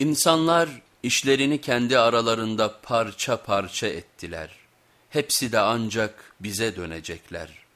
İnsanlar işlerini kendi aralarında parça parça ettiler. Hepsi de ancak bize dönecekler.''